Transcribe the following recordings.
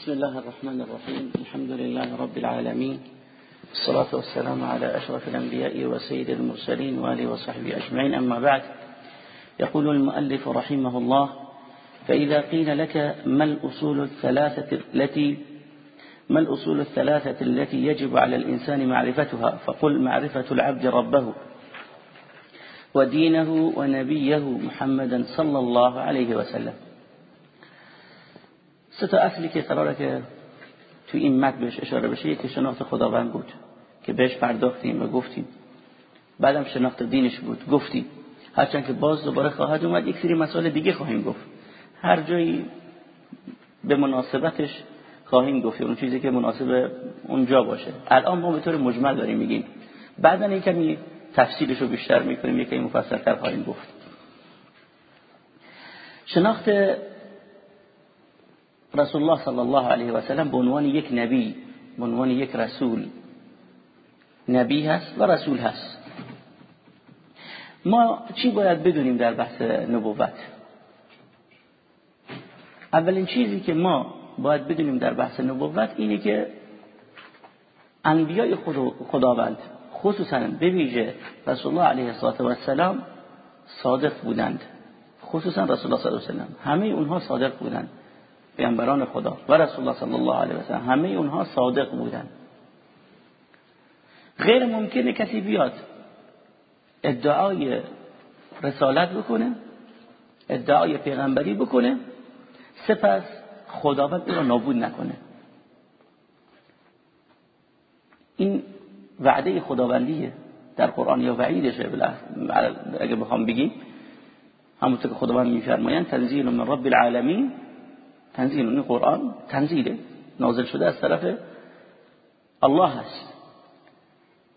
بسم الله الرحمن الرحيم. الحمد لله رب العالمين. الصلاة والسلام على أشرف الأنبياء وسيد المرسلين وآله وصحبه أجمعين. أما بعد يقول المؤلف رحمه الله فإذا قيل لك ما الأصول الثلاثة التي ما الأصول الثلاثة التي يجب على الإنسان معرفتها؟ فقل معرفة العبد ربه ودينه ونبيه محمدا صلى الله عليه وسلم. سه تا اصلی که قراره که تو این متن بهش اشاره بشه یکی شناخت خداوند بود که بهش پرداختیم و گفتیم. بعدم شناخت دینش بود گفتیم. هرچند که باز دوباره خواهد اومد یک سری مسائل دیگه خواهیم گفت. هر جایی به مناسبتش خواهیم گفت اون چیزی که مناسب اونجا باشه. الان ما به طور مجمل داریم میگیم. بعدا یک کمی تفصیلش رو بیشتر می‌کنیم یکی مفصلتر خواهیم گفت. شناخت رسول الله صلی الله علیه و سلم به عنوان یک نبی به عنوان یک رسول نبی هست و رسول هست ما چی باید بدونیم در بحث نبوت اولین چیزی که ما باید بدونیم در بحث نبوت اینه که انبیای خداوند خصوصا به ویژه رسول الله علیه السلام صادق بودند خصوصا رسول الله صلی الله علیه و سلم همه اونها صادق بودند پیامبران خدا و رسول الله صلی الله علیه و سلم همه اونها صادق بودند غیر ممکنه کسی بیاد ادعای رسالت بکنه ادعای پیغمبری بکنه سپس خداوند او را نابود نکنه. این وعده خداوندیه در قرآن یا وعیدشه اگه بخوام بگیم همونطور که خداوند میفرمایند تنزیل من رب العالمین تنزیل این قرآن تنزیله نازل شده از طرف الله هست.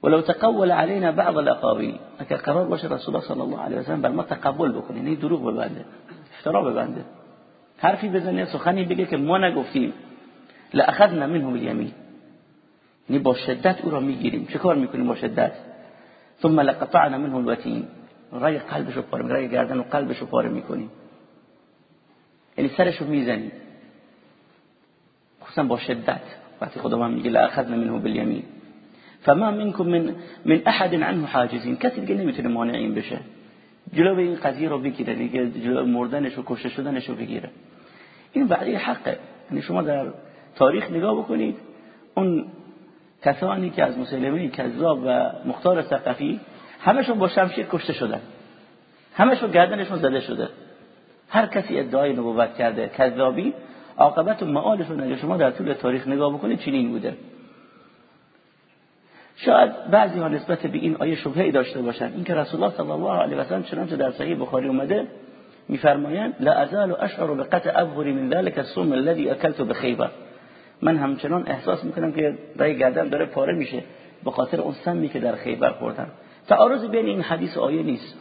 ولو تقول علينا بعض الأقاويل اگر قرار باشه رسول الله صلی الله علیه و سلم بر ما تقبل بکنه یعنی دروغ ببنده افترا ببنده حرفی بزنه سخنی بگه که ما نگفتیم لأخذنا منه بالیمین یعنی با شدت أو را میگیریم. چه کار میکنیم با شدت؟ ثم لقطعنا منه الوتين. رأی قلبشو پاره رأی گردن و قلبشو پاره میکنیم. یعنی سرشو میزنیم. خصوصا با شدت. وقتی خداوند میگه لاخذنا منه بالیمین. فما منكم من من احد عنه حاجزین کسی دیگه نمی‌تونه مانع این بشه. جلو این قضیه رو بگیره دیگه جلو مردنش و کشته شدنش رو بگیره. این وعده حقه. یعنی شما در تاریخ نگاه بکنید اون کسانی که از مسلمه کذاب و مختار ثقفی همشون با شمشیر کشته شدن. همشون گردنشون زده شده. هر کسی ادعای نبوت کرده کذابی عاقبت و معالشون اگه شما در طول تاریخ نگاه بکنید چنین بوده. شاید بعضی ها نسبت به این آیه شبهه داشته باشن. اینکه رسول الله صلی الله علیه و سلم چنانچه در صحیح بخاری اومده میفرمایند لا ازال اشعر بقطع ابهر من ذلك الصوم الذي اكلت بخیبر من همچنان احساس می‌کنم که رای گردن داره پاره میشه به خاطر اون سمی که در خیبر خوردم تعارض بین این حدیث آیه نیست.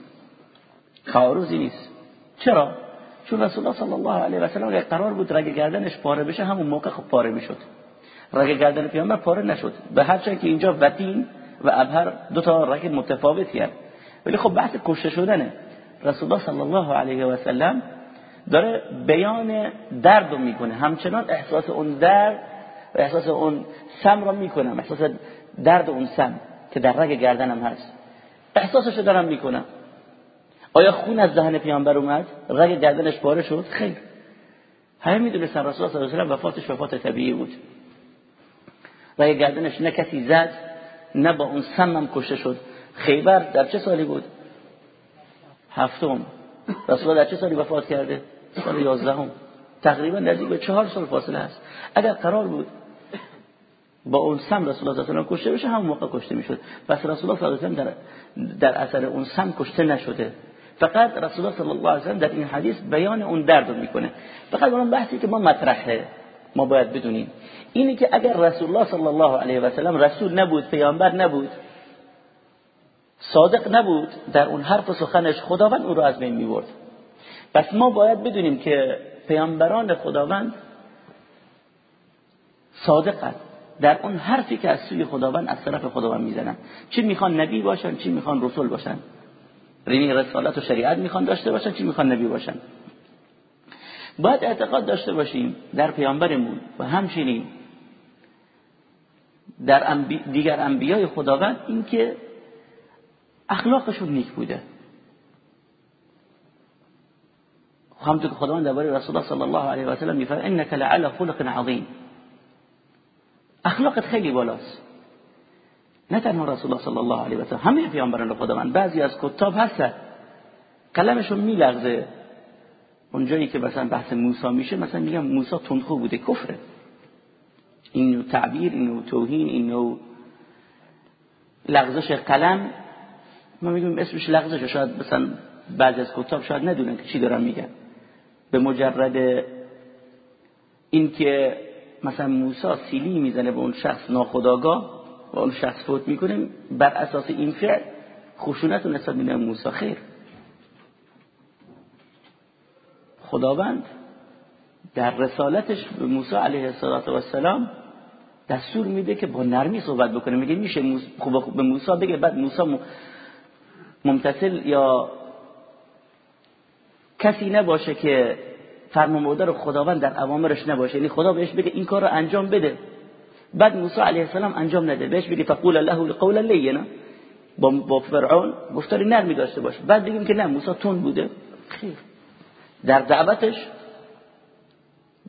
تعارضی نیست. چرا؟ چون رسول الله صلی الله علیه و سلم قرار بود رگ گردنش پاره بشه همون موقع خب پاره می‌شد. رگ گردن پیامبر پاره نشد. به هر که اینجا وتین و ابهر دو تا رگ متفاوتی هست. ولی خب بحث کشته شدنه. رسول الله صلی الله علیه و سلم داره بیان درد رو می‌کنه. همچنان احساس اون درد و احساس اون سم رو می‌کنم. احساس درد اون سم که در رگ گردنم هست. احساسش رو دارم می‌کنم. آیا خون از دهن پیامبر اومد؟ رگ گردنش پاره شد؟ خیر. همه می‌دونستن رسول الله صلی الله علیه و وفاتش وفات طبیعی بود. رگ گردنش نه کسی زد نه با اون سمم کشته شد. خیبر در چه سالی بود؟ هفتم. رسول الله در چه سالی وفات کرده؟ سال یازدهم. تقریبا نزدیک به چهار سال فاصله هست اگر قرار بود با اون سم رسول الله صلی کشته بشه همون موقع کشته می‌شد. پس رسول الله صلی در در اثر اون سم کشته نشده. فقط رسول الله صلی الله علیه و در این حدیث بیان اون درد رو می‌کنه. فقط اون بحثی که ما مطرحه ما باید بدونیم. اینه که اگر رسول الله صلی الله علیه و سلم رسول نبود پیامبر نبود صادق نبود در اون حرف و سخنش خداوند او رو از بین می‌برد. پس ما باید بدونیم که پیامبران خداوند صادقند. در اون حرفی که از سوی خداوند از طرف خداوند می‌زنن چی می‌خوان نبی باشن چی می‌خوان رسول باشن؟ یعنی رسالت و شریعت می‌خوان داشته باشن چی می‌خوان نبی باشن؟ باید اعتقاد داشته باشیم در پیامبرمون و همچنین در دیگر انبیای خداوند اینکه اخلاقشون نیک بوده. همونطور که خداوند درباره رسول الله صلی الله علیه و سلم میفرماید انک لعلی خلق عظیم. اخلاقت خیلی بالاست. نه تنها رسول الله صلی الله علیه و سلم همه پیامبران خداوند. بعضی از کتاب هستن قلمشون میلغزه. اونجایی که مثلا بحث موسی میشه مثلا میگم موسی تندخو بوده کفره. این تعبیر این توهین این لغزش قلم ما میگیم اسمش لغزش شاید مثلا بعضی از کتاب شاید ندونن که چی دارن میگن. به مجرد اینکه مثلا موسی سیلی می‌زنه به اون شخص ناخداگاه و اون شخص فوت می‌کنه بر اساس این فعل خشونت نسبت به موسی خیر. خداوند در رسالتش به موسی علیه السلام دستور میده که با نرمی صحبت بکنه. میگه میشه خوب به موسی بگه بعد موسی ممتثل یا کسی نباشه که فرمانبردار خداوند در اوامرش نباشه. یعنی خدا بهش بگه این کار رو انجام بده. بعد موسی علیه السلام انجام نده. بهش بگه فقول له لقولا لینا. با, با فرعون گفتاری نرمی داشته باشه بعد بگیم که نه موسی تون بوده. خیر. در دعوتش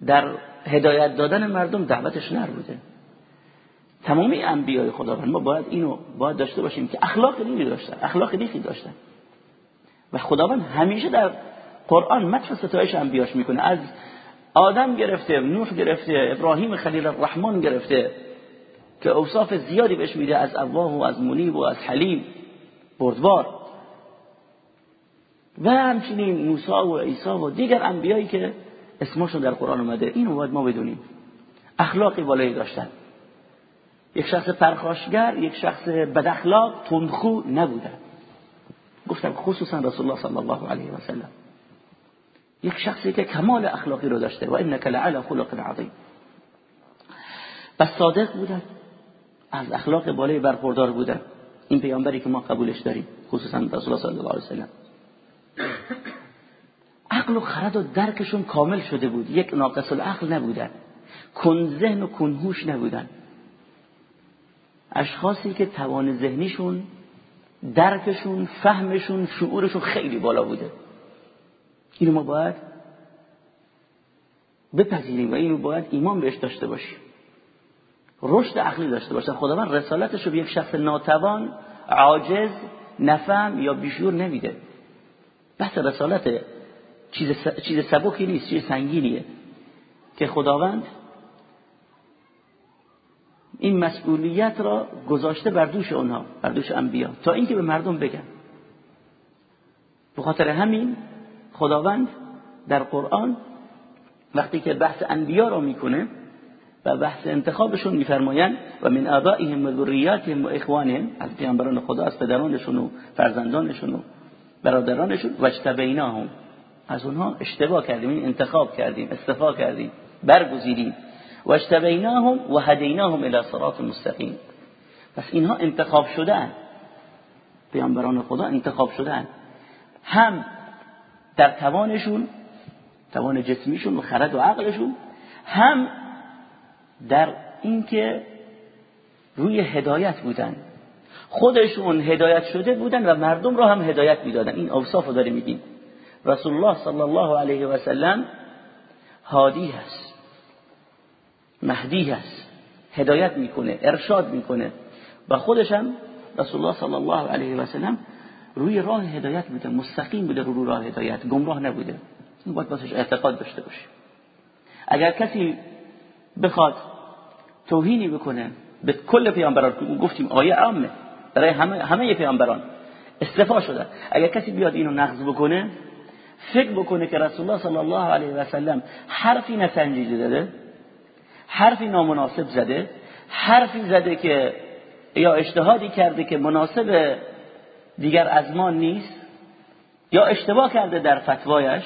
در هدایت دادن مردم دعوتش نر بوده. تمامی انبیای خداوند ما باید اینو باید داشته باشیم که اخلاق نیکی داشتن اخلاق نیکی داشتن. و خداوند همیشه در قرآن مدح ستایش انبیاش می‌کنه. از آدم گرفته نوح گرفته ابراهیم خلیل الرحمن گرفته که اوصاف زیادی بهش میده از اواه و از منیب و از حلیم بردبار. و همچنین موسی و عیسی و دیگر انبیایی که اسمشون در قرآن اومده اینو باید ما بدونیم. اخلاقی بالایی داشتن. یک شخص پرخاشگر یک شخص بداخلاق تندخو نبودن. گفتم خصوصا رسول الله صلی الله علیه و سلم. یک شخصی که کمال اخلاقی رو داشته و انک لعلی خلق عظیم. پس صادق بودن از اخلاق بالای برخوردار بودن این پیامبری که ما قبولش داریم خصوصا رسول الله صلی الله علیه و سلم. عقل و خرد و درکشون کامل شده بود. یک ناقص العقل نبودن. کن ذهن و کنهوش نبودن. اشخاصی که توان ذهنیشون درکشون فهمشون شعورشون خیلی بالا بوده. اینو ما باید بپذیریم و اینو باید ایمان بهش داشته باشیم. رشد عقلی داشته باشن خداوند رسالتش رو به یک شخص ناتوان عاجز نفهم یا بیشور نمیده. بحث رسالت چیز, چیز سبکی نیست چیز سنگینیه. که خداوند این مسئولیت را گذاشته بر دوش اونها بر دوش انبیا. تا اینکه به مردم بگن. به خاطر همین خداوند در قرآن وقتی که بحث انبیا را می‌کنه و بحث انتخابشون میفرمایند و من آبائهم و ذریاتهم و اخوانهم از پیامبران خدا از پدرانشون و فرزندانشون و برادرانشون و اجتبیناهم از اونها اشتباه کردیم انتخاب کردیم استفا کردیم برگزیدیم. و اجتبیناهم و هدیناهم الى صراط مستقیم. پس اینها انتخاب شدن پیامبران خدا انتخاب شدن هم در توانشون توان جسمیشون و خرد و عقلشون هم در اینکه روی هدایت بودن. خودشون هدایت شده بودن و مردم را هم هدایت می‌دادن. این اوصاف رو داره میگیم. رسول الله صلی الله علیه و سلم هادی هست مهدی هست هدایت می‌کنه ارشاد می‌کنه. و خودش هم رسول الله صلی الله علیه و سلم روی راه هدایت بوده مستقیم بوده روی راه هدایت. گمراه نبوده. این باید باسش اعتقاد داشته باشه اگر کسی بخواد توهینی بکنه به کل پیامبران گفتیم آیه عامه برای همه همه پیامبران استفا شده. اگر کسی بیاد اینو نقض بکنه فکر بکنه که رسول الله صلی الله علیه و سلم حرفی نسنجیده داده حرفی نامناسب زده حرفی زده که یا اجتهادی کرده که مناسب دیگر از ما نیست یا اشتباه کرده در فتوایش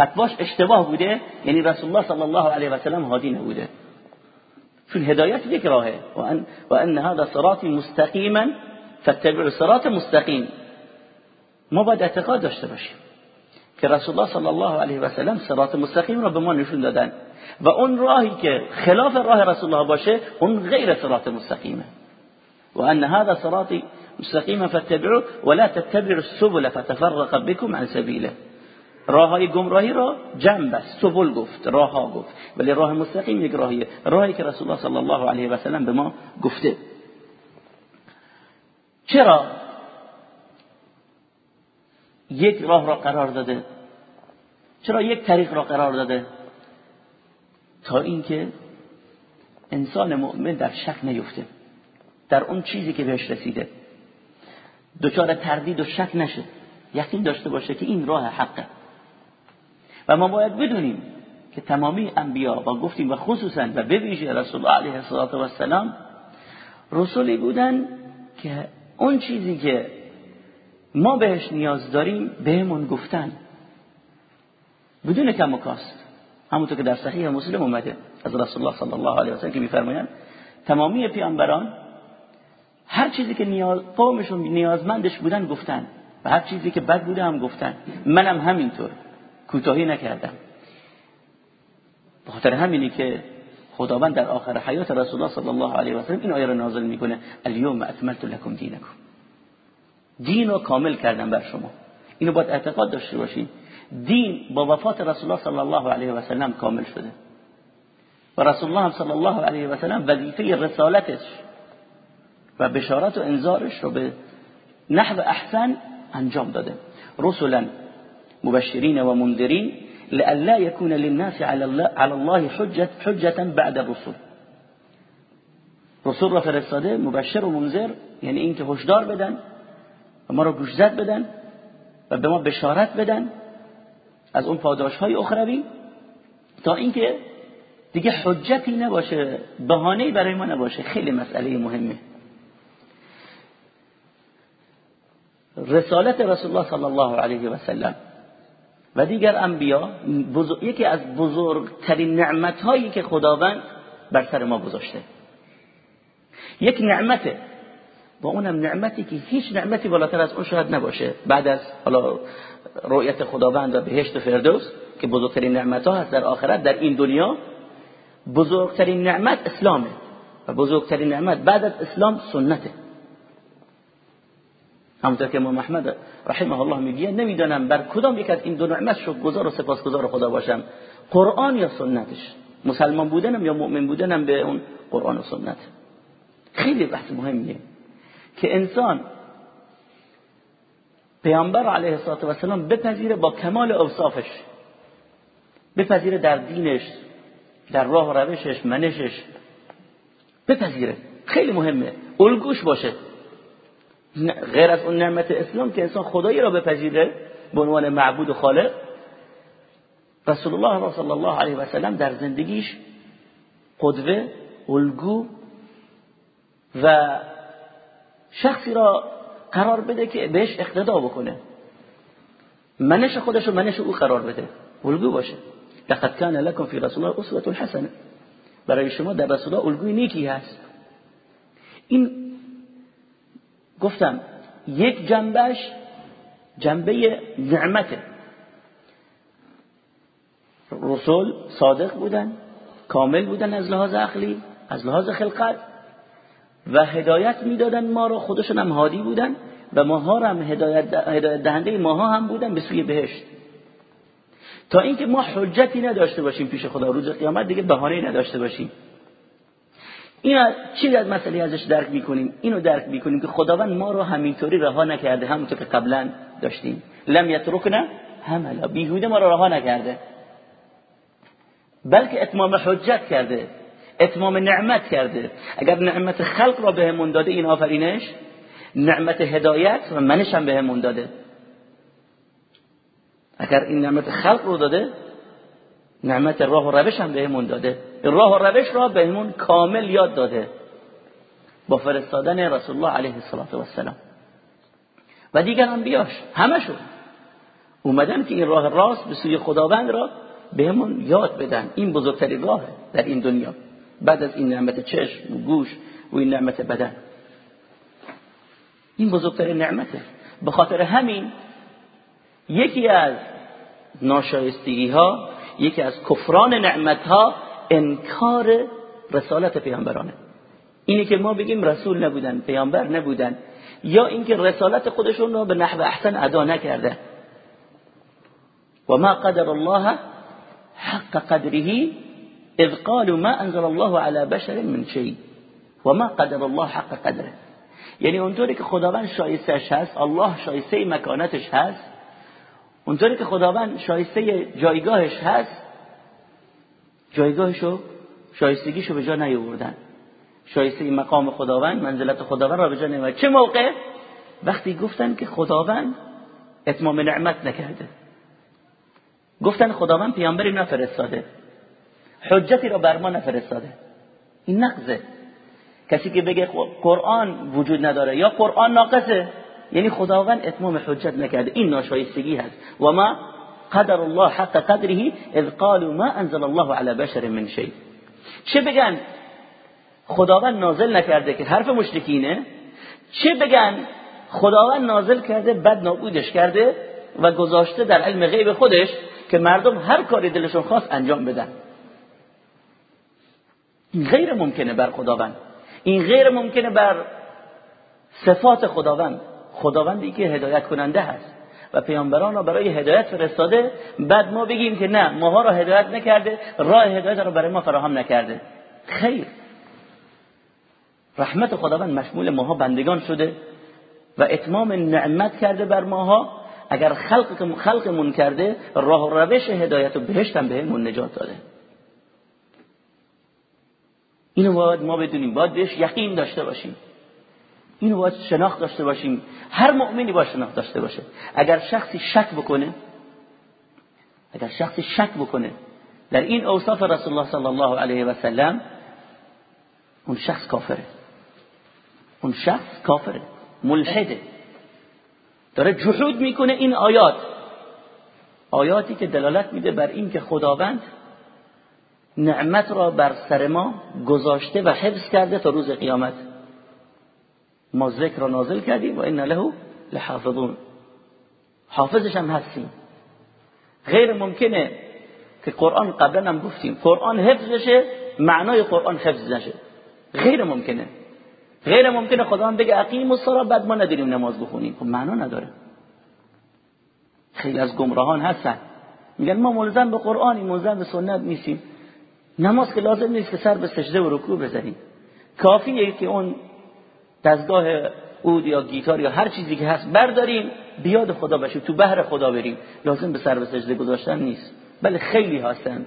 فتواش اشتباه بوده یعنی رسول الله صلی الله علیه و سلم هادی نبوده. چون هدایت یک راهه. و ان, و ان هذا صراط مستقیما فاتبع صراط مستقیم ما باید اعتقاد داشته باشیم که رسول الله صلی الله علیه و سلم صراط مستقیم را به ما نشون دادن. و اون راهی که خلاف راه رسول الله باشه اون غیر صراط مستقیمه. و ان هذا صراطی مستقیما فاتبعوه ولا تتبعوا السبل فتفرق بكم عن سبیله راه های گمراهی را جنب است سبل گفت راه گفت. ولی راه مستقیم یک راهیه. راهی که رسول الله صلی الله علیه و سلم به ما گفته. چرا یک راه را قرار داده؟ چرا یک طریق را قرار داده؟ تا اینکه انسان مؤمن در شک نیفته. در اون چیزی که بهش رسیده. دچار تردید و شک نشه. یقین داشته باشه که این راه حقه. و ما باید بدونیم که تمامی انبیا و گفتیم و خصوصا و بویژه رسول الله علیه السلام رسولی بودن که اون چیزی که ما بهش نیاز داریم بهمون گفتن. بدون کم و کاست. همونطور که در صحیح مسلم اومده. از رسول الله صلی الله علیه و سلم که میفرمایند تمامی پیامبران هر چیزی که نیاز قومشون نیازمندش بودن گفتن. و هر چیزی که بد بوده هم گفتن. منم همینطور. کوتاهی نکردم. بخاطر همینی که خداوند در آخر حیات رسول الله صلی الله علیه و سلم این آیه را نازل می‌کنه. الیوم اکملت لکم دینکم. دین رو کامل کردم بر شما. اینو باید اعتقاد داشته باشین. دین با وفات رسول الله صلی الله علیه و سلم کامل شده. و رسول الله صلی الله علیه و سلم وظیفه رسالتش و بشارت و انذارش رو به نحو احسن انجام داده. رسلا مبشرین و منذرین لئلا يكون للناس على الله, حجة, حجة بعد الرسل رسول را فرستاده مبشر و منذر یعنی اینکه هشدار بدن و ما رو گوشزد بدن و به ما بشارت بدن از اون پاداش های اخروی تا اینکه دیگه حجتی نباشه بهانه برای ما نباشه. خیلی مسئله مهمه. رسالت رسول الله صلی الله علیه و سلم و دیگر انبیا یکی از بزرگترین نعمت هایی که خداوند بر سر ما گذاشته. یک نعمته. با اونم نعمتی که هیچ نعمتی بالاتر از اون شاید نباشه. بعد از حالا رؤیت خداوند و بهشت فردوس که بزرگترین نعمت ها هست در آخرت در این دنیا بزرگترین نعمت اسلامه. و بزرگترین نعمت بعد از اسلام سنته. همونطور که امام محمد رحمه الله میگه نمی‌دانم بر کدام یک از این دو نعمت شکرگزار و سپاسگزار خدا باشم. قرآن یا سنتش؟ مسلمان بودنم یا مؤمن بودنم به اون قرآن و سنت؟ خیلی بحث مهمیه که انسان پیامبر علیه السلام بپذیره با کمال اوصافش بپذیره در دینش در راه و روشش منشش بپذیره. خیلی مهمه. الگوش باشه. غیر از اون نعمت اسلام که انسان خدایی را بپذیره به عنوان معبود و خالق رسول الله صلی الله علیه و سلم در زندگیش قدوه الگو و شخصی را قرار بده که بهش اقتدا بکنه. منش خودش و منش او قرار بده. الگو باشه. لقد کان لکم فی رسول الله اسوه حسنه برای شما در رسول الله الگوی نیکی هست. این گفتم یک جنبش جنبه نعمته. رسول صادق بودن کامل بودن از لحاظ عقلی از لحاظ خلقت و هدایت می‌دادن ما رو خودشون هم هادی بودن و ماها هم هدایت, دهنده ماها هم بودن به سوی بهشت. تا اینکه ما حجتی نداشته باشیم پیش خدا روز قیامت دیگه بهانه نداشته باشیم. این چی از مسئله ازش درک می‌کنیم؟ اینو درک می‌کنیم که خداوند ما رو همینطوری رها نکرده همونطور که قبلا داشتیم. لم یترکنا هملا بیهوده ما رو رها نکرده. بلکه اتمام حجت کرده اتمام نعمت کرده. اگر نعمت خلق را بهمون داده این آفرینش نعمت هدایت و منش هم بهمون داده. اگر این نعمت خلق رو داده نعمت راه و روش هم بهمون داده. راه و روش را بهمون کامل یاد داده. با فرستادن رسول الله علیه السلام و دیگر انبیاش همشون. اومدن که این راه راست به سوی خداوند را بهمون یاد بدن. این بزرگترین راه در این دنیا. بعد از این نعمت چشم و گوش و این نعمت بدن. این بزرگترین نعمته. به خاطر همین یکی از ناشایستگی ها یکی از کفران نعمت ها انکار رسالت پیامبرانه. اینه که ما بگیم رسول نبودن پیامبر نبودن یا اینکه رسالت خودشون رو به نحو احسن ادا نکرده. و ما قدر الله حق قدره اذ قالوا ما انزل الله على بشر من شيء. و ما قدر الله حق قدره. یعنی اونطوری که خداوند شایستش هست الله شایسته مکانتش هست اونطوری که خداوند شایسته جایگاهش هست جایگاهشو شایستگیشو به جا نیاوردن. شایسته مقام خداوند منزلت خداوند را به جا نیاوردن چه موقع؟ وقتی گفتن که خداوند اتمام نعمت نکرده. گفتن خداوند پیامبری نفرستاده. حجتی را بر ما نفرستاده. این نقضه. کسی که بگه قرآن وجود نداره یا قرآن ناقصه. یعنی خداوند اتمام حجت نکرده. این ناشایستگی هست. و ما قدر الله حق قدره اذ قالوا ما انزل الله على بشر من شيء چه بگن خداوند نازل نکرده که حرف مشرکینه چه بگن خداوند نازل کرده بد نابودش کرده و گذاشته در علم غیب خودش که مردم هر کاری دلشون خواست انجام بدن؟ این غیر ممکنه بر خداوند. این غیر ممکنه بر صفات خداوند. خداوندی که هدایت کننده هست و پیامبران را برای هدایت فرستاده بعد ما بگیم که نه ماها را هدایت نکرده راه هدایت را برای ما فراهم نکرده. خیر. رحمت خداوند مشمول ماها بندگان شده و اتمام نعمت کرده بر ماها. اگر خلق خلقمون کرده راه و روش هدایت و بهشت هم بهمون نجات داده. اینو باید ما بدونیم. باید بهش یقین داشته باشیم. اینو باید شناخت داشته باشیم. هر مؤمنی باید شناخت داشته باشه. اگر شخصی شک بکنه اگر شخصی شک بکنه در این اوصاف رسول الله صلی الله علیه و سلم اون شخص کافره. اون شخص کافره. ملحده. داره جحود می‌کنه این آیات. آیاتی که دلالت میده بر این که خداوند نعمت را بر سر ما گذاشته و حفظ کرده تا روز قیامت. ما ذکر را نازل کردیم و این له لحافظون. حافظش هم هستیم. غیر ممکنه که قرآن قبلا هم گفتیم. قرآن حفظ بشه معنای قرآن حفظ نشه. غیر ممکنه. غیر ممکنه خدا هم بگه اقیم الصلاه بعد ما نداریم نماز بخونیم. خب معنا نداره. خیلی از گمراهان هستن. میگن ما ملزم به قرآنی ملزم به سنت نیستیم. نماز که لازم نیست که سر به سجده و رکوع بزنیم. کافیه که اون دستگاه اود یا گیتار یا هر چیزی که هست برداریم بیاد خدا بشیم تو بحر خدا بریم. لازم به سر به سجده گذاشتن نیست. بله خیلی هستن.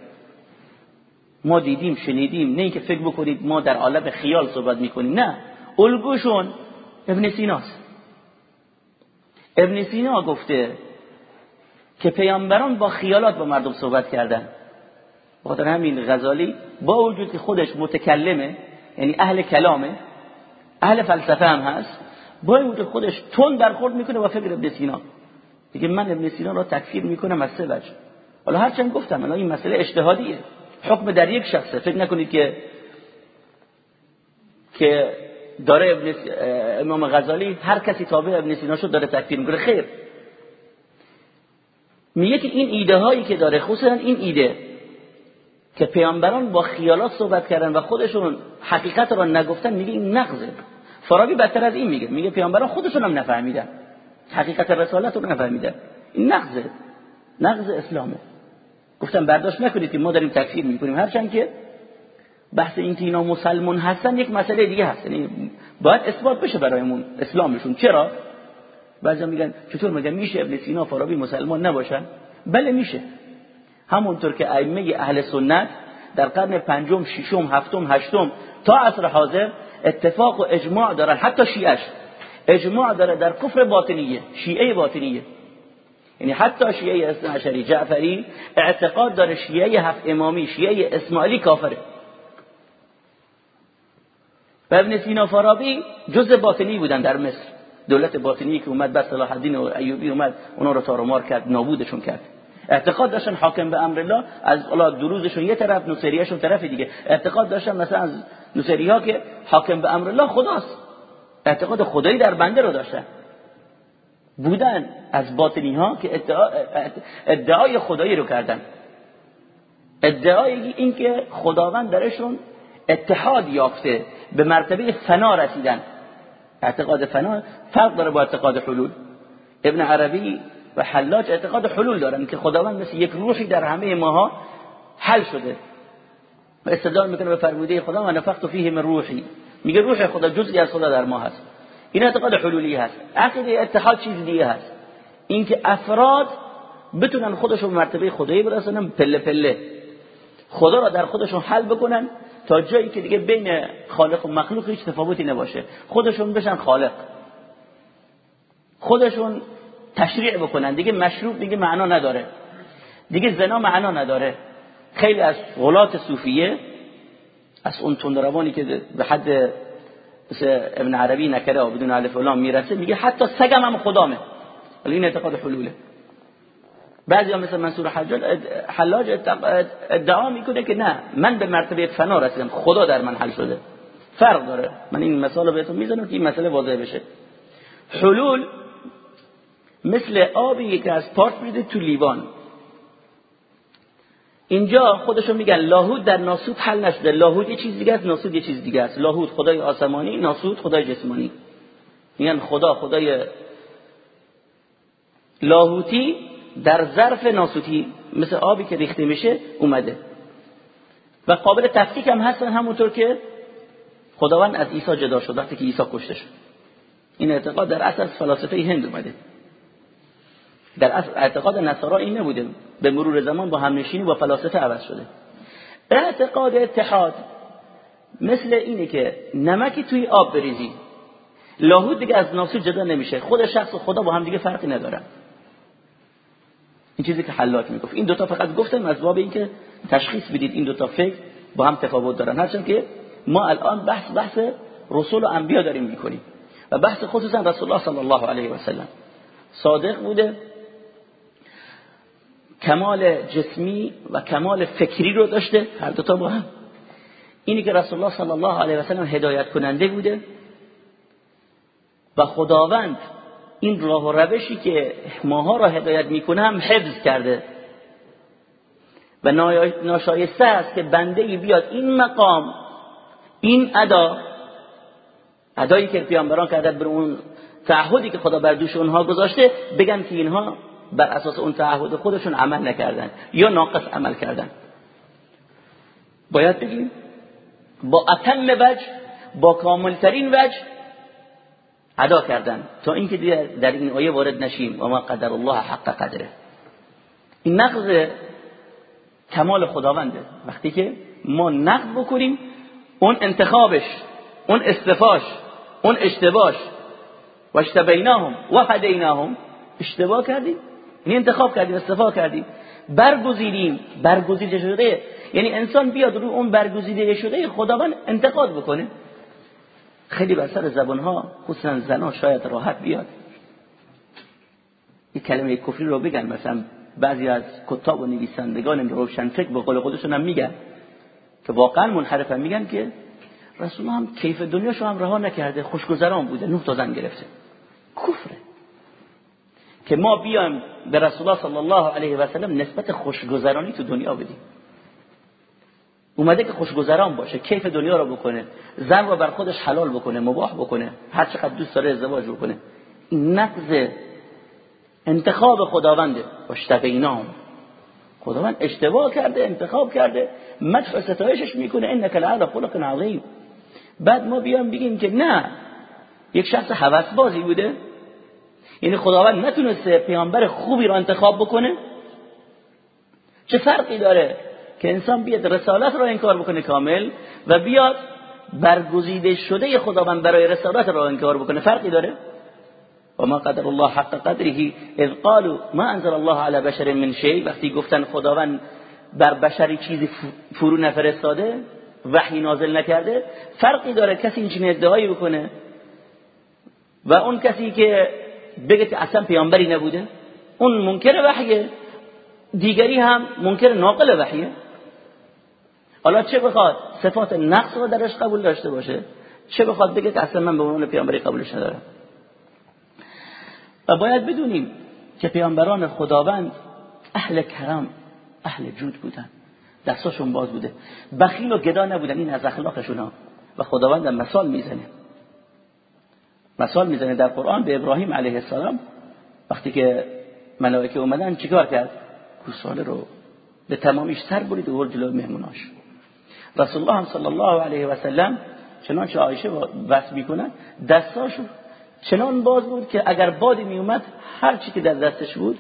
ما دیدیم شنیدیم. نه اینکه فکر بکنید ما در عالم خیال صحبت می‌کنیم. نه. الگوشون ابن سیناست. ابن سینا گفته که پیامبران با خیالات با مردم صحبت کردن. بخاطر همین غزالی با وجود خودش متکلمه یعنی اهل کلامه اهل فلسفه هم هست. با وجود خودش تون برخورد می‌کنه و فکر ابن سینا. دیگه من ابن سینا را تکفیر می‌کنم از سه وجه. حالا هرچند گفتم الان این مسئله اجتهادیه حکم در یک شخصه. فکر نکنید که که داره ابن امام غزالی هر کسی تابع ابن سینا شد داره تکفیر می‌کنه. خیر. میگه که این ایده هایی که داره خصوصا این ایده که پیامبران با خیالات صحبت کردن و خودشون حقیقت را نگفتن میگه این نقضه فارابی بدتر از این میگه. میگه پیامبران خودشون هم نفهمیدن. حقیقت رسالت رو نفهمیدن. این نقضه نقض اسلامه. گفتم برداشت نکنید که ما داریم تکفیر می‌کنیم. هرچند که بحث این که اینا مسلمون هستن یک مسئله دیگه هست. یعنی باید اثبات بشه برایمون اسلامشون. چرا؟ بعضی میگن چطور میگن؟ میشه ابن سینا فارابی مسلمان نباشن؟ بله میشه. همونطور که ائمه اهل سنت در قرن پنجم ششم هفتم هشتم تا عصر حاضر اتفاق و اجماع دارن. حتی شیعش اجماع داره در کفر باطنیه. شیعه باطنیه. یعنی حتی شیعه اثنی جعفری اعتقاد داره شیعه هفت امامی شیعه اسماعیلی کافره. و ابن سینا فارابی جز باطنی بودن در مصر. دولت باطنی که اومد بعد صلاح الدین و ایوبی اومد اونا رو تارمار کرد نابودشون کرد. اعتقاد داشتن حاکم به امر الله از الله دروزشون یه طرف نصریهشون طرف دیگه. اعتقاد داشتن مثلا از نصری ها که حاکم به امر الله خداست. اعتقاد خدایی در بنده رو داشتن. بودن از باطنی ها که ادعا ادعای خدایی رو کردن. ادعای این که خداوند درشون اتحاد یافته به مرتبه فنا رسیدن. اعتقاد فنا فرق داره با اعتقاد حلول ابن عربی و حلاج اعتقاد حلول دارن که خداوند مثل یک روحی در همه ماها حل شده و استدلال می‌کنه به فرموده خدا و نفخت فیه من روحی. میگه روح خدا جزئی از خدا در ما هست. این اعتقاد حلولی هست. عقیده اتحاد چیز دیگه هست. اینکه افراد بتونن خودشون مرتبه خدایی برسونن پله پله. خدا را در خودشون حل بکنن تا جایی که دیگه بین خالق و مخلوق هیچ تفاوتی نباشه. خودشون بشن خالق. خودشون تشریع بکنن. دیگه مشروب دیگه معنا نداره. دیگه زنا معنا نداره. خیلی از غلات صوفیه از اون تندروانی که به حد ابن عربی نکره و بدون الف و می‌رسه میگه حتی سگم هم خدامه. ولی این اعتقاد حلوله. بعضی مثل منصور حلاج ادعا می‌کنه که نه من به مرتبه فنا رسیدم. خدا در من حل شده. فرق داره. من این مثال بهتون می‌زنم که این مسئله واضح بشه. حلول مثل آبی که از پارت میده تو لیوان. اینجا خودشون میگن لاهود در ناسود حل نشده. لاهود یه چیز دیگه است ناسود یه چیز دیگه است. لاهود خدای آسمانی ناسود خدای جسمانی. میگن خدا خدای لاهوتی در ظرف ناسوتی مثل آبی که ریخته میشه اومده. و قابل تفکیک هم هستن همونطور که خداوند از عیسی جدا شد وقتی که عیسی کشته شد. این اعتقاد در اصل فلاسفه هند اومده. در اصل اعتقاد نصارا این نبوده. به مرور زمان با همنشینی با فلاسفه عوض شده. اعتقاد اتحاد مثل اینه که نمکی توی آب بریزی. لاهود دیگه از ناسود جدا نمیشه. خود شخص و خدا با هم دیگه فرقی ندارن این چیزی که حلاک می‌گفت. این دوتا فقط گفتم از باب اینکه تشخیص بدید این دوتا فکر با هم تفاوت دارن. هرچند که ما الان بحث بحث رسول و انبیا داریم می‌کنیم. و بحث خصوصا رسول الله صلی الله علیه و سلم. صادق بوده کمال جسمی و کمال فکری رو داشته هر دوتا با هم. اینی که رسول الله صلی الله علیه و سلم هدایت کننده بوده و خداوند این راه و روشی که ماها را هدایت می‌کنه هم حفظ کرده. و ناشایسته است که بنده ای بیاد این مقام این ادا ادایی که پیامبران کرده بر اون تعهدی که خدا بر دوش اونها گذاشته بگن که اینها بر اساس اون تعهد خودشون عمل نکردن یا ناقص عمل کردن. باید بگیم با اتم وجه با کاملترین وجه ادا کردن. تا اینکه در این آیه وارد نشیم. و ما قدر الله حق قدره. این نقض کمال خداونده. وقتی که ما نقض بکنیم اون انتخابش اون استفاش اون اشتباش. و اشتبیناهم و هدیناهم اشتباه کردیم. این انتخاب کردیم استفا کردیم. برگزیدیم. برگزیده شده. یعنی انسان بیاد رو اون برگزیده شده خداوند انتقاد بکنه. خیلی بر سر زبان ها خصوصا زنها شاید راحت بیاد. یک کلمه کفری رو بگن مثلا بعضی از کتاب و نویسندگان روشنفکر به قول خودشون هم میگن. که واقعا منحرفن میگن که رسول هم کیف دنیاشو هم رها نکرده خوشگذران بوده نه تا زن گرفته. کفره. که ما بیایم به رسول الله صلی الله علیه و سلم نسبت خوشگذرانی تو دنیا بدیم. اومده که خوشگذران باشه کیف دنیا رو بکنه زن رو بر خودش حلال بکنه مباح بکنه هر چقدر دوست داره ازدواج بکنه. این نقض انتخاب خداونده واشتبینام خداوند اشتباه کرده انتخاب کرده مدح ستایشش می‌کنه. انک لعلی خلق عظیم. بعد ما بیام بگیم که نه یک شخص بازی بوده. یعنی خداوند نتونسته پیامبر خوبی رو انتخاب بکنه؟ چه فرقی داره که انسان بیاد رسالت رو انکار بکنه کامل و بیاد برگزیده شده خداوند برای رسالت رو انکار بکنه؟ فرقی داره؟ و ما قدر الله حق قدره اذ قالوا ما انزل الله على بشر من شيء. وقتی گفتن خداوند بر بشری چیزی فرو نفرستاده وحی نازل نکرده فرقی داره کسی این ادعایی بکنه و اون کسی که بگه اصلا پیامبری نبوده. اون منکر وحیه. دیگری هم منکر ناقل وحیه. حالا چه بخواد؟ صفات نقص رو درش قبول داشته باشه. چه بخواد بگه که اصلا من به عنوان پیامبری قبولش ندارم؟ و باید بدونیم که پیامبران خداوند اهل کرم اهل جود بودن. دستاشون باز بوده. بخیل و گدا نبودن. این از اخلاقشون ها. و خداوند مثال می‌زنه. مثال می‌زنه در قرآن به ابراهیم علیه السلام وقتی که ملائکه اومدن چیکار کرد؟ گوساله رو به تمامیش سر برید و جلو مهموناش. رسول الله صلی الله علیه و سلم چنانچه عایشه بس می‌کنن دستاشو چنان باز بود که اگر بادی میومد هر چی که در دستش بود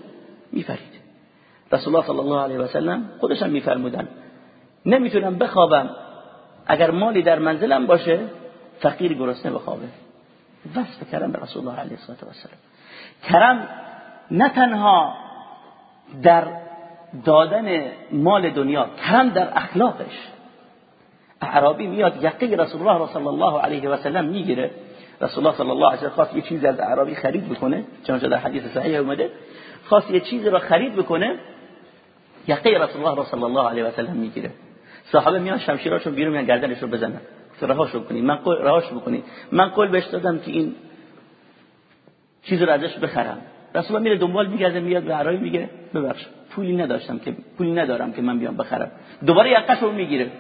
میفرید رسول الله صلی الله علیه و سلم خودش هم میفرمودن نمی‌تونم بخوابم اگر مالی در منزلم باشه فقیر گرسنه بخوابه. وصف کرم به رسول الله علیه و سلم کرم نه تنها در دادن مال دنیا کرم در اخلاقش. اعرابی میاد یقی رسول الله صلی الله علیه و سلم می‌گیره. رسول الله صلی الله علیه و خواست یه چیزی از اعرابی خرید بکنه. چون در حدیث صحیح اومده. خواست یه چیزی رو خرید بکنه. یقی رسول الله صلی الله علیه و سلم می‌گیره. صحابه میان شمشیراشو بیرون میان گردنش رو بزنن. رهاش بکنید من قول رهاش بکنید من قول بهش دادم که این چیز رو ازش بخرم. رسول الله میره دنبال میگرده میاد به عربی میگه ببخش پولی نداشتم که پولی ندارم که من بیام بخرم. دوباره یقش رو می‌گیره.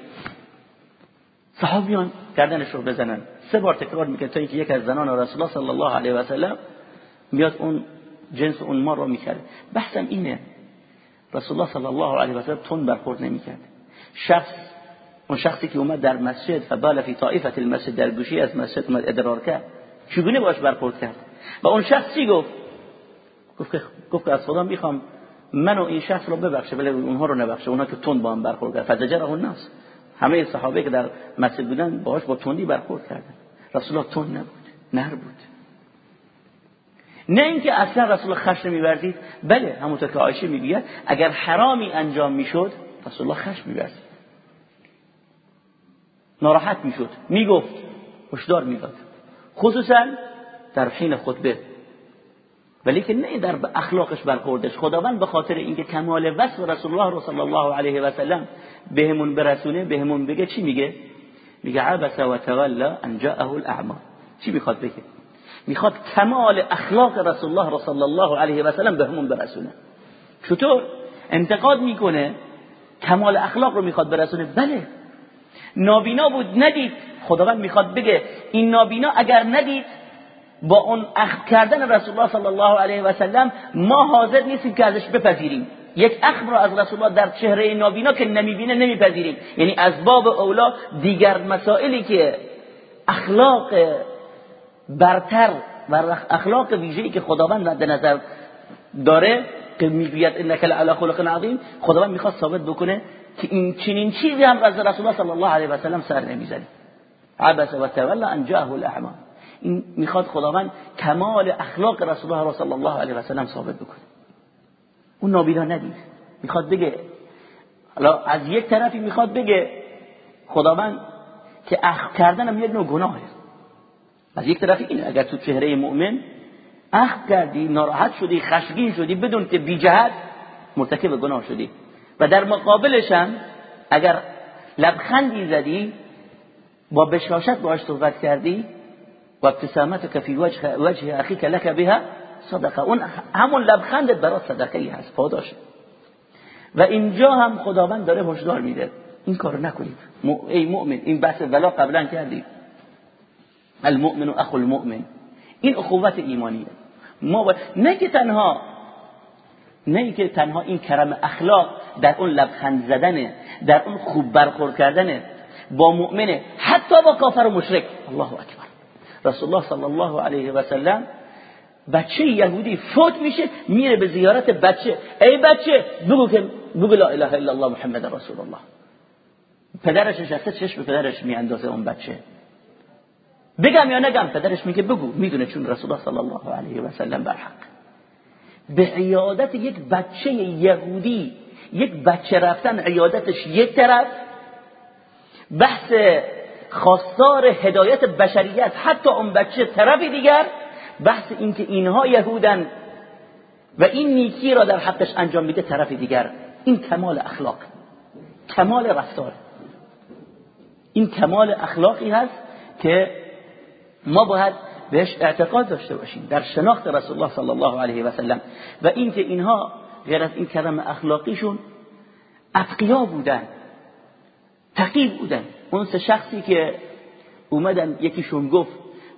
صحابیان گردنش رو بزنن. سه بار تکرار می‌کنه تا اینکه یک از زنان رسول الله صلی الله علیه و سلم میاد اون جنس اون ما رو می‌کرد بحثم اینه. رسول الله صلی الله علیه و سلم تون برخورد نمی‌کرد. شخص اون شخصی که اومد در مسجد فبال فی طائفه المسجد در گوشی از مسجد اومد ادرار کرد. چگونه باش برخورد کرد؟ و اون شخص چی گفت گفت که گفت از خدا می‌خوام من و این شخص رو ببخشه ولی اونها رو نبخشه اونها که تند با هم برخورد کرد فزجره الناس. همه صحابه که در مسجد بودن باهاش با تندی برخورد کردن. رسول الله تند نبود نر بود. نه اینکه اصلا رسول خشم می‌ورزید بله همونطور که عایشه میگه اگر حرامی انجام می‌شد رسول الله خشم می‌ورزید. ناراحت می‌شد. می‌گفت هشدار می‌داد. خصوصا در حین خطبه. ولی که نه در اخلاقش برخوردش. خداوند به خاطر اینکه کمال وصف رسول الله صلی الله علیه و سلم بهمون برسونه بهمون بگه چی میگه؟ میگه عبس و تولا ان جاءه الاعمى. چی می‌خواد بگه؟ می‌خواد کمال اخلاق رسول الله صلی الله علیه و سلم بهمون برسونه. چطور؟ انتقاد می‌کنه کمال اخلاق رو می‌خواد برسونه. بله نابینا بود ندید. خداوند می‌خواد بگه این نابینا اگر ندید با اون اخذ کردن رسول الله صلی الله علیه و سلم ما حاضر نیستیم که ازش بپذیریم. یک اخم را از رسول الله در چهره نابینا که نمی‌بینه نمیپذیریم. یعنی از باب اولا دیگر مسائلی که اخلاق برتر و اخلاق ویژه‌ای که خداوند مد نظر داره که می‌گوید انک لعلی خلق عظیم خداوند می‌خواد ثابت بکنه که این چنین چیزی هم از رسول الله صلی الله علیه و سلم سر نمی‌زنه. عبس و تولى ان جاءه الاعمى این می‌خواد خداوند کمال اخلاق رسول الله صلی الله علیه و سلم ثابت بکنه. اون نابینا ندید می‌خواد بگه حالا از یک طرفی می‌خواد بگه خداوند که اخ کردن هم یک نوع گناهه. از یک طرفی این اگر تو چهره مؤمن اخ کردی ناراحت شدی خشمگین شدی بدون که بی جهت مرتکب گناه شدی. و در مقابلش هم اگر لبخندی زدی با بشاشت باش صحبت کردی و ابتسامتك فی وجه وجه اخیک لك بها صدقه. اون همون لبخندت برات صدقه ای هست پاداشه و اینجا هم خداوند داره هشدار میده. این کارو نکنید. ای مؤمن این بحث ولا قبلا کردیم المؤمن و اخو المؤمن. این اخوت ایمانیه. ما نه که تنها نه که تنها این کرم اخلاق در اون لبخند زدنه در اون خوب برخورد کردنه. با مؤمنه حتی با کافر و مشرک. الله اکبر. رسول الله صلی الله علیه و سلم بچه یهودی فوت میشه میره به زیارت بچه. ای بچه بگو که بگو لا اله الا الله محمد رسول الله پدرش نشسته چشم پدرش میاندازه اون بچه. بگم یا نگم پدرش میگه بگو. می‌دونه چون رسول الله صلی الله علیه و سلم برحق به عیادت یک بچه یهودی یک بچه رفتن عیادتش یک طرف بحث خواستار هدایت بشریت حتی اون بچه طرفی دیگر بحث اینکه اینها یهودن و این نیکی را در حقش انجام میده طرف دیگر. این کمال اخلاق کمال رفتار. این کمال اخلاقی هست که ما باید بهش اعتقاد داشته باشیم. در شناخت رسول الله صلی الله علیه و سلم. و اینکه اینها غیر از این کرم اخلاقیشون اتقیا بودن تقی بودن. اون سه شخصی که اومدن یکیشون گفت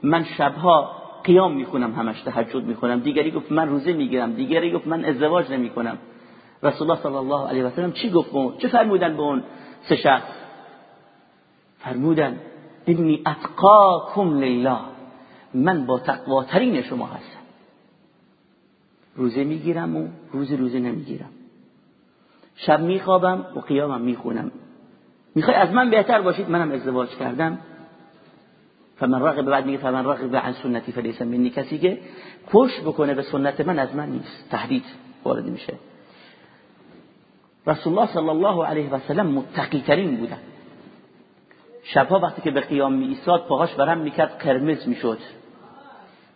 من شبها قیام می‌خونم همش تهجد می‌خونم. دیگری گفت من روزه می‌گیرم. دیگری گفت من ازدواج نمی‌کنم. رسول الله صلی الله علیه و سلم چی گفت به چه فرمودن به اون سه شخص؟ فرمودن انی اتقاکم لیلا من با تقواترین شما هستم. روزه می‌گیرم و روز روزه نمی‌گیرم. شب میخوابم و قیامم می‌خونم. می‌خوای از من بهتر باشید منم ازدواج کردم. فمن رغب بعد میگه فمن رغب عن سنتی فلیس منی. کسی که پشت بکنه به سنت من از من نیست. تهدید وارد میشه. رسول الله صلی الله علیه و سلم متقی ترین بودن شبها وقتی که به قیام می ایستاد پاهاش برم می‌کرد قرمز می‌شد.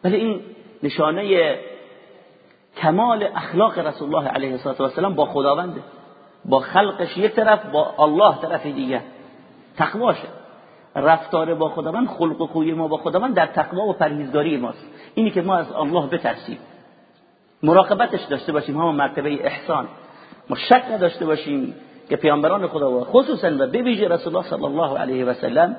ولی این نشانه کمال اخلاق رسول الله علیه و سلم با خداونده. با خلقش یک طرف با الله طرف دیگه تقواشه رفتار با خداوند خلق و خوی ما با خداوند در تقوا و پرهیزگاری ماست. اینی که ما از الله بترسیم. مراقبتش داشته باشیم همون مرتبه احسان. ما شک نداشته باشیم که پیامبران خدا و خصوصا و بویژه رسول الله صلی الله علیه و سلم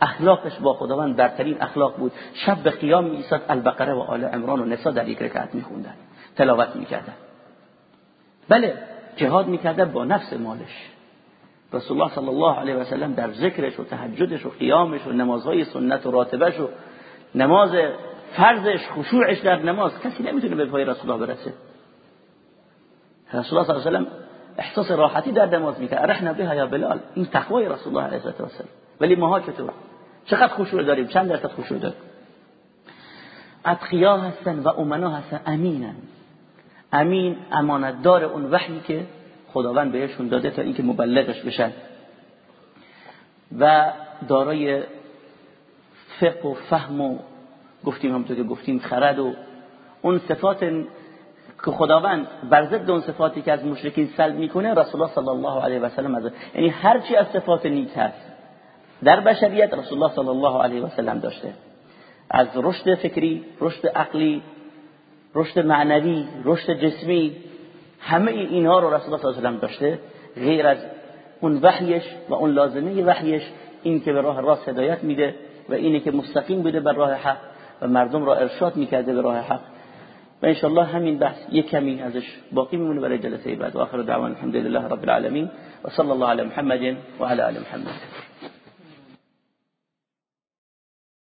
اخلاقش با خداوند برترین اخلاق بود. شب به قیام میساد البقره و آل عمران و نسا در یک رکعت میخوندن. تلاوت می‌کردن. بله جهاد می‌کرده با نفس مالش. رسول الله صلی الله علیه و سلم در ذکرش و تهجدش و قیامش و نمازهای سنت و راتبش و نماز فرضش خشوعش در نماز کسی نمی‌تونه به پای رسول الله برسه. رسول الله صلی الله علیه و سلم احساس راحتی در نماز می‌کرد. رحنا بها یا بلال. این تقوای رسول الله علیه و سلم ولی ماها چطور چقدر خشوع داریم؟ چند درصد خشوع داریم؟ اتقیا هستن و امنا هستن. امینن. امین امانتدار اون وحی که خداوند بهشون داده تا اینکه مبلغش بشن. و دارای فقه و فهم و گفتیم همونطور که گفتیم خرد و اون صفات که خداوند بر ضد اون صفاتی که از مشرکین سلب می‌کنه رسول الله صلی الله علیه و سلم از یعنی هر چی از صفات نیک هست در بشریت رسول الله صلی الله علیه و سلم داشته. از رشد فکری رشد عقلی رشد معنوی رشد جسمی همه اینها رو رسول الله صلی الله علیه و داشته غیر از اون وحیش و اون لازمه وحیش این که به راه راست هدایت میده و اینه که مستقیم بوده بر راه حق و مردم را ارشاد می‌کرده به راه حق. و انشالله همین بحث یک کمی ازش باقی میمونه برای جلسه بعد. و آخر دعوان الحمد لله رب العالمین. و صلی الله علی محمد و علی آل محمد.